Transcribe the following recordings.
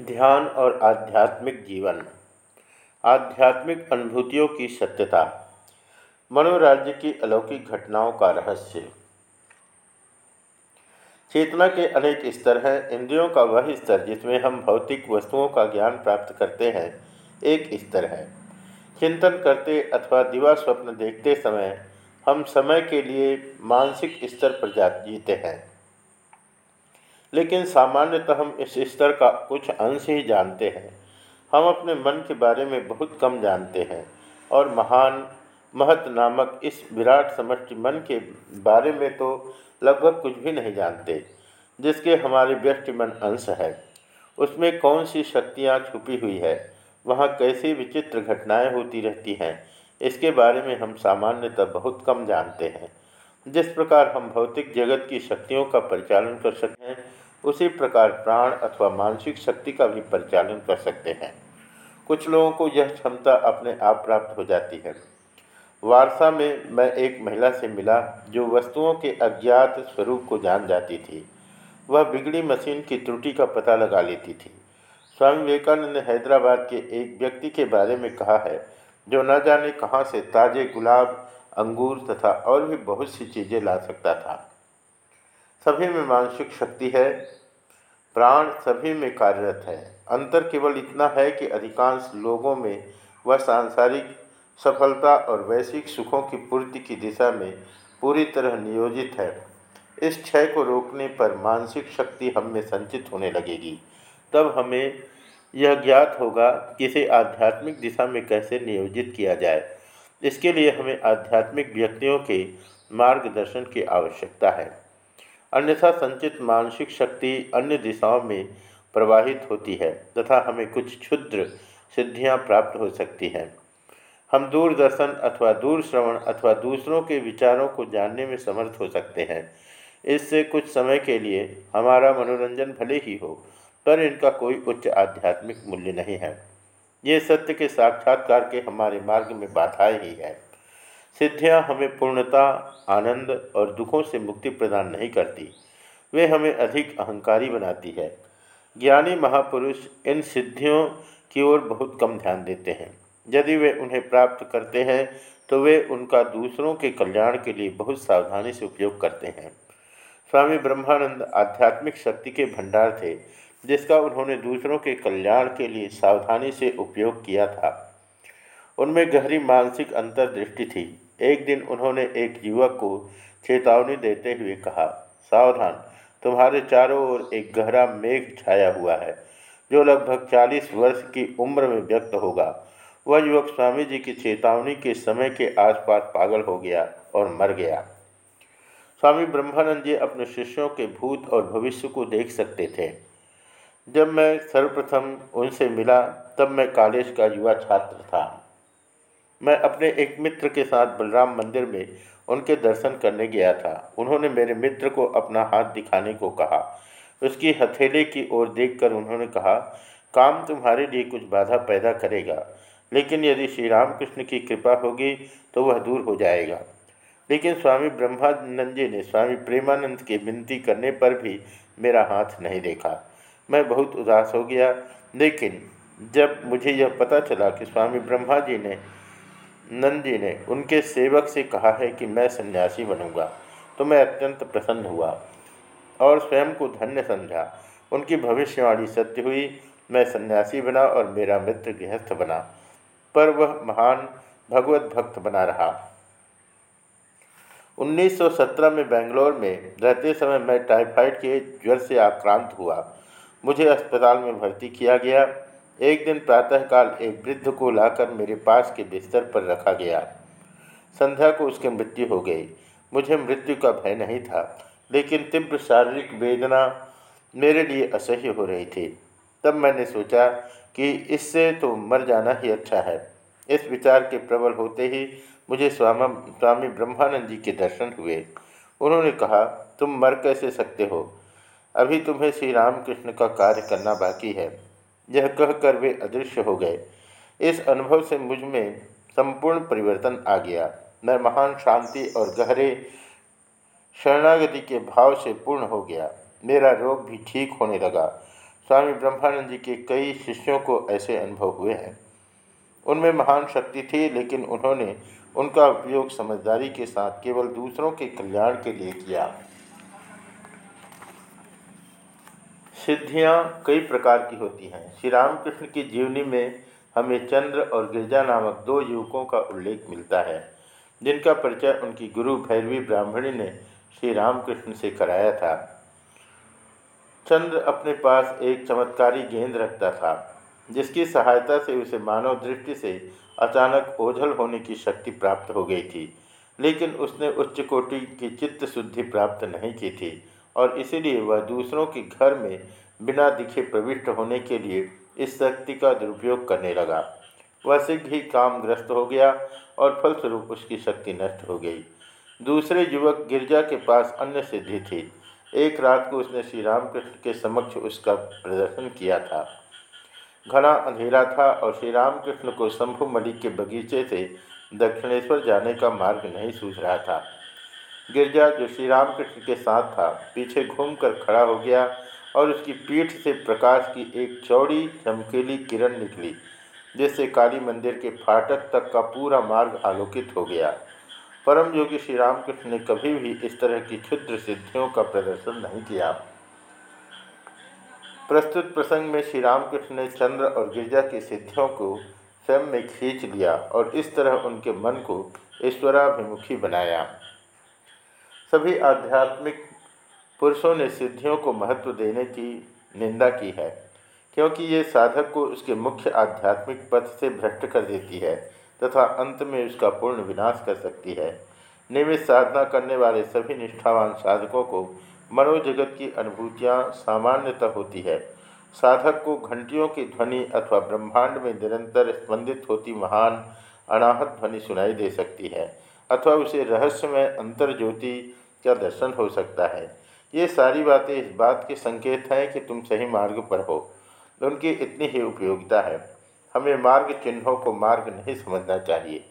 ध्यान और आध्यात्मिक जीवन, आध्यात्मिक अनुभूतियों की सत्यता, मनोराज्य की अलौकिक घटनाओं का रहस्य। चेतना के अनेक स्तर हैं, इंद्रियों का वह स्तर जिसमें हम भौतिक वस्तुओं का ज्ञान प्राप्त करते हैं, एक स्तर है। चिंतन करते अथवा दिवा स्वप्न देखते समय हम समय के लिए मानसिक स्तर पर जा जीते हैं। लेकिन सामान्यतः हम इस स्तर का कुछ अंश ही जानते हैं। हम अपने मन के बारे में बहुत कम जानते हैं और महान महत नामक इस विराट समष्टि मन के बारे में तो लगभग कुछ भी नहीं जानते, जिसके हमारे व्यक्ति मन अंश है। उसमें कौन सी शक्तियाँ छुपी हुई है? वहाँ कैसी विचित्र घटनाएँ होती रहती हैं? इसके बारे में हम सामान्यतः बहुत कम जानते हैं। जिस प्रकार हम भौतिक जगत की शक्तियों का परिचालन कर सकते हैं, उसी प्रकार प्राण अथवा मानसिक शक्ति का भी परिचालन कर सकते हैं। कुछ लोगों को यह क्षमता अपने आप प्राप्त हो जाती है। वारसा में मैं एक महिला से मिला, जो वस्तुओं के अज्ञात स्वरूप को जान जाती थी। वह बिगड़ी मशीन की त्रुटि का पता लगा लेती थी। स्वामी विवेकानंद ने हैदराबाद के एक व्यक्ति के बारे में कहा है, जो न जाने कहाँ से ताज़े गुलाब अंगूर तथा और भी बहुत सी चीज़ें ला सकता था। सभी में मानसिक शक्ति है। प्राण सभी में कार्यरत है। अंतर केवल इतना है कि अधिकांश लोगों में वह सांसारिक सफलता और वैश्विक सुखों की पूर्ति की दिशा में पूरी तरह नियोजित है। इस क्षय को रोकने पर मानसिक शक्ति हम में संचित होने लगेगी। तब हमें यह ज्ञात होगा कि इसे आध्यात्मिक दिशा में कैसे नियोजित किया जाए। इसके लिए हमें आध्यात्मिक व्यक्तियों के मार्गदर्शन की आवश्यकता है। अन्यथा संचित मानसिक शक्ति अन्य दिशाओं में प्रवाहित होती है तथा हमें कुछ क्षुद्र सिद्धियाँ प्राप्त हो सकती हैं। हम दूरदर्शन अथवा दूर श्रवण अथवा दूसरों के विचारों को जानने में समर्थ हो सकते हैं। इससे कुछ समय के लिए हमारा मनोरंजन भले ही हो, पर इनका कोई उच्च आध्यात्मिक मूल्य नहीं है। ये सत्य के साक्षात्कार के हमारे मार्ग में बाधाएँ ही है। सिद्धियाँ हमें पूर्णता, आनंद और दुखों से मुक्ति प्रदान नहीं करती। वे हमें अधिक अहंकारी बनाती है। ज्ञानी महापुरुष इन सिद्धियों की ओर बहुत कम ध्यान देते हैं। यदि वे उन्हें प्राप्त करते हैं तो वे उनका दूसरों के कल्याण के लिए बहुत सावधानी से उपयोग करते हैं। स्वामी ब्रह्मानंद आध्यात्मिक शक्ति के भंडार थे। जिसका उन्होंने दूसरों के कल्याण के लिए सावधानी से उपयोग किया था। उनमें गहरी मानसिक अंतर्दृष्टि थी। एक दिन उन्होंने एक युवक को चेतावनी देते हुए कहा, सावधान, तुम्हारे चारों ओर एक गहरा मेघ छाया हुआ है, जो लगभग चालीस वर्ष की उम्र में व्यक्त होगा। वह युवक स्वामी जी की चेतावनी के समय के आसपास पागल हो गया और मर गया। स्वामी ब्रह्मानंद जी अपने शिष्यों के भूत और भविष्य को देख सकते थे। जब मैं सर्वप्रथम उनसे मिला, तब मैं कॉलेज का युवा छात्र था। मैं अपने एक मित्र के साथ बलराम मंदिर में उनके दर्शन करने गया था। उन्होंने मेरे मित्र को अपना हाथ दिखाने को कहा। उसकी हथेली की ओर देखकर उन्होंने कहा, काम तुम्हारे लिए कुछ बाधा पैदा करेगा, लेकिन यदि श्री रामकृष्ण की कृपा होगी तो वह दूर हो जाएगा। लेकिन स्वामी ब्रह्मानंद जी ने स्वामी प्रेमानंद की विनती करने पर भी मेरा हाथ नहीं देखा। मैं बहुत उदास हो गया। लेकिन जब मुझे यह पता चला कि स्वामी ब्रह्मा जी ने, नंद जी ने उनके सेवक से कहा है कि मैं सन्यासी बनूँगा तो मैं अत्यंत प्रसन्न हुआ और स्वयं को धन्य समझा। उनकी भविष्यवाणी सत्य हुई। मैं सन्यासी बना और मेरा मित्र गृहस्थ बना, पर वह महान भगवत भक्त बना रहा। 1917 में बेंगलोर में रहते समय मैं टाइफाइड के ज्वर से आक्रांत हुआ। मुझे अस्पताल में भर्ती किया गया। एक दिन प्रातःकाल एक वृद्ध को लाकर मेरे पास के बिस्तर पर रखा गया। संध्या को उसकी मृत्यु हो गई। मुझे मृत्यु का भय नहीं था, लेकिन तीव्र शारीरिक वेदना मेरे लिए असह्य हो रही थी। तब मैंने सोचा कि इससे तो मर जाना ही अच्छा है। इस विचार के प्रबल होते ही मुझे स्वामा, स्वामी ब्रह्मानंद जी के दर्शन हुए। उन्होंने कहा, तुम मर कैसे सकते हो? अभी तुम्हें श्री रामकृष्ण का कार्य करना बाकी है। यह कहकर वे अदृश्य हो गए। इस अनुभव से मुझमें संपूर्ण परिवर्तन आ गया। मैं महान शांति और गहरे शरणागति के भाव से पूर्ण हो गया। मेरा रोग भी ठीक होने लगा। स्वामी ब्रह्मानंद जी के कई शिष्यों को ऐसे अनुभव हुए हैं। उनमें महान शक्ति थी, लेकिन उन्होंने उनका उपयोग समझदारी के साथ केवल दूसरों के कल्याण के लिए किया। सिद्धियाँ कई प्रकार की होती हैं। श्री रामकृष्ण की जीवनी में हमें चंद्र और गिरजा नामक दो युवकों का उल्लेख मिलता है, जिनका परिचय उनकी गुरु भैरवी ब्राह्मणी ने श्री रामकृष्ण से कराया था। चंद्र अपने पास एक चमत्कारी गेंद रखता था, जिसकी सहायता से उसे मानव दृष्टि से अचानक ओझल होने की शक्ति प्राप्त हो गई थी, लेकिन उसने उच्च कोटि की चित्त शुद्धि प्राप्त नहीं की थी। और इसीलिए वह दूसरों के घर में बिना दिखे प्रविष्ट होने के लिए इस शक्ति का दुरुपयोग करने लगा। वह शीघ्र ही कामग्रस्त हो गया और फलस्वरूप उसकी शक्ति नष्ट हो गई। दूसरे युवक गिरजा के पास अन्य सिद्धि थी। एक रात को उसने श्री रामकृष्ण के समक्ष उसका प्रदर्शन किया था। घना अंधेरा था और श्री रामकृष्ण को शंभु मलिक के बगीचे से दक्षिणेश्वर जाने का मार्ग नहीं सूझ रहा था। गिरजा जो श्री रामकृष्ण के साथ था, पीछे घूमकर खड़ा हो गया और उसकी पीठ से प्रकाश की एक चौड़ी, चमकीली किरण निकली, जिससे काली मंदिर के फाटक तक का पूरा मार्ग आलोकित हो गया। परम योगी श्री रामकृष्ण ने कभी भी इस तरह की क्षुद्र सिद्धियों का प्रदर्शन नहीं किया। प्रस्तुत प्रसंग में श्री रामकृष्ण ने चंद्र और गिरजा की सिद्धियों को स्वयं में खींच लिया और इस तरह उनके मन को ईश्वराभिमुखी बनाया। सभी आध्यात्मिक पुरुषों ने सिद्धियों को महत्व देने की निंदा की है, क्योंकि ये साधक को उसके मुख्य आध्यात्मिक पथ से भ्रष्ट कर देती है तथा अंत में उसका पूर्ण विनाश कर सकती है। नियमित साधना करने वाले सभी निष्ठावान साधकों को मनोजगत की अनुभूतियाँ सामान्यतः होती है। साधक को घंटियों की ध्वनि अथवा ब्रह्मांड में निरंतर स्पंदित होती महान अनाहत ध्वनि सुनाई दे सकती है, अथवा उसे रहस्यमय अंतर ज्योति का दर्शन हो सकता है। ये सारी बातें इस बात के संकेत हैं कि तुम सही मार्ग पर हो। उनकी इतनी ही उपयोगिता है। हमें मार्ग चिन्हों को मार्ग नहीं समझना चाहिए।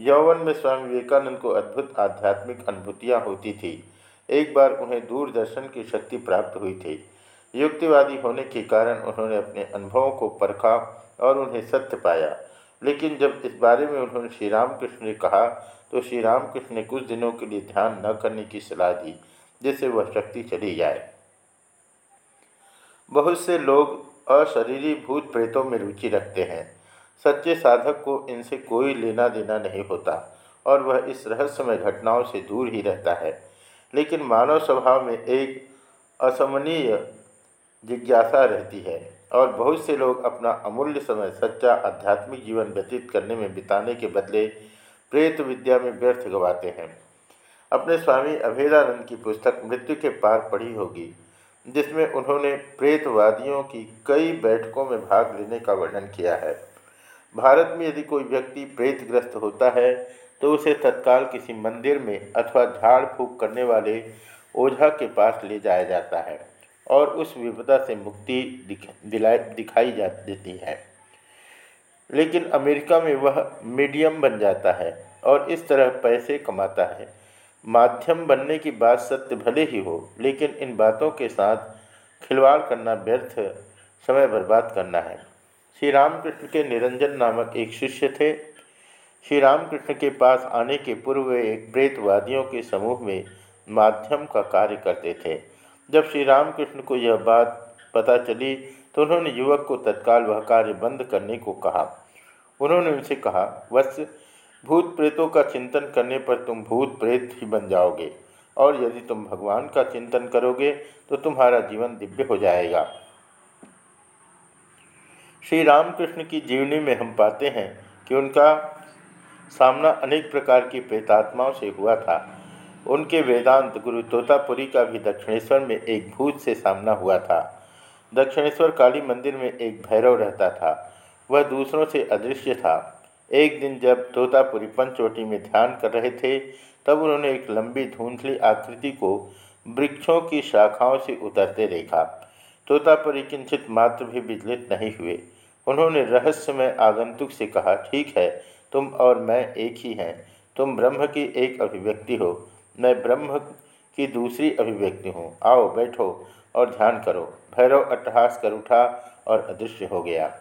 यौवन में स्वामी विवेकानंद को अद्भुत आध्यात्मिक अनुभूतियाँ होती थी। एक बार उन्हें दूरदर्शन की शक्ति प्राप्त हुई थी। युक्तिवादी होने के कारण उन्होंने अपने अनुभवों को परखा और उन्हें सत्य पाया। लेकिन जब इस बारे में उन्होंने श्री रामकृष्ण ने कहा तो श्री रामकृष्ण ने कुछ दिनों के लिए ध्यान न करने की सलाह दी, जिससे वह शक्ति चली जाए। बहुत से लोग अशरीरी भूत प्रेतों में रुचि रखते हैं। सच्चे साधक को इनसे कोई लेना देना नहीं होता, और वह इस रहस्यमय घटनाओं से दूर ही रहता है। लेकिन मानव स्वभाव में एक असमनीय जिज्ञासा रहती है। और बहुत से लोग अपना अमूल्य समय सच्चा आध्यात्मिक जीवन व्यतीत करने में बिताने के बदले प्रेत विद्या में व्यर्थ गवाते हैं। अपने स्वामी अभेदानंद की पुस्तक मृत्यु के पार पढ़ी होगी, जिसमें उन्होंने प्रेतवादियों की कई बैठकों में भाग लेने का वर्णन किया है। भारत में यदि कोई व्यक्ति प्रेतग्रस्त होता है तो उसे तत्काल किसी मंदिर में अथवा झाड़ फूक करने वाले ओझा के पास ले जाया जाता है। और उस विपदा से मुक्ति दिलाई, दिखाई जा देती है। लेकिन अमेरिका में वह मीडियम बन जाता है और इस तरह पैसे कमाता है। माध्यम बनने की बात सत्य भले ही हो, लेकिन इन बातों के साथ खिलवाड़ करना व्यर्थ, समय बर्बाद करना है। श्री रामकृष्ण के निरंजन नामक एक शिष्य थे। श्री रामकृष्ण के पास आने के पूर्व वे एक प्रेतवादियों के समूह में माध्यम का कार्य करते थे। जब श्री रामकृष्ण को यह बात पता चली तो उन्होंने युवक को तत्काल वह कार्य बंद करने को कहा। उन्होंने उनसे कहा, वत्स, भूत प्रेतों का चिंतन करने पर तुम भूत प्रेत ही बन जाओगे। और यदि तुम भगवान का चिंतन करोगे तो तुम्हारा जीवन दिव्य हो जाएगा। श्री रामकृष्ण की जीवनी में हम पाते हैं कि उनका सामना अनेक प्रकार की प्रेतात्माओं से हुआ था। उनके वेदांत गुरु तोतापुरी का भी दक्षिणेश्वर में एक भूत से सामना हुआ था। दक्षिणेश्वर काली मंदिर में एक भैरव रहता था। वह दूसरों से अदृश्य था। एक दिन जब तोतापुरी पंचवटी में ध्यान कर रहे थे, तब उन्होंने एक लंबी धुंधली आकृति को वृक्षों की शाखाओं से उतरते देखा। तोतापुरी किंचित मात्र भी विचलित नहीं हुए। उन्होंने रहस्यमय आगंतुक से कहा, ठीक है, तुम और मैं एक ही हैं। तुम ब्रह्म की एक अभिव्यक्ति हो। मैं ब्रह्म की दूसरी अभिव्यक्ति हूँ। आओ बैठो और ध्यान करो। भैरव अट्ठहास कर उठा और अदृश्य हो गया।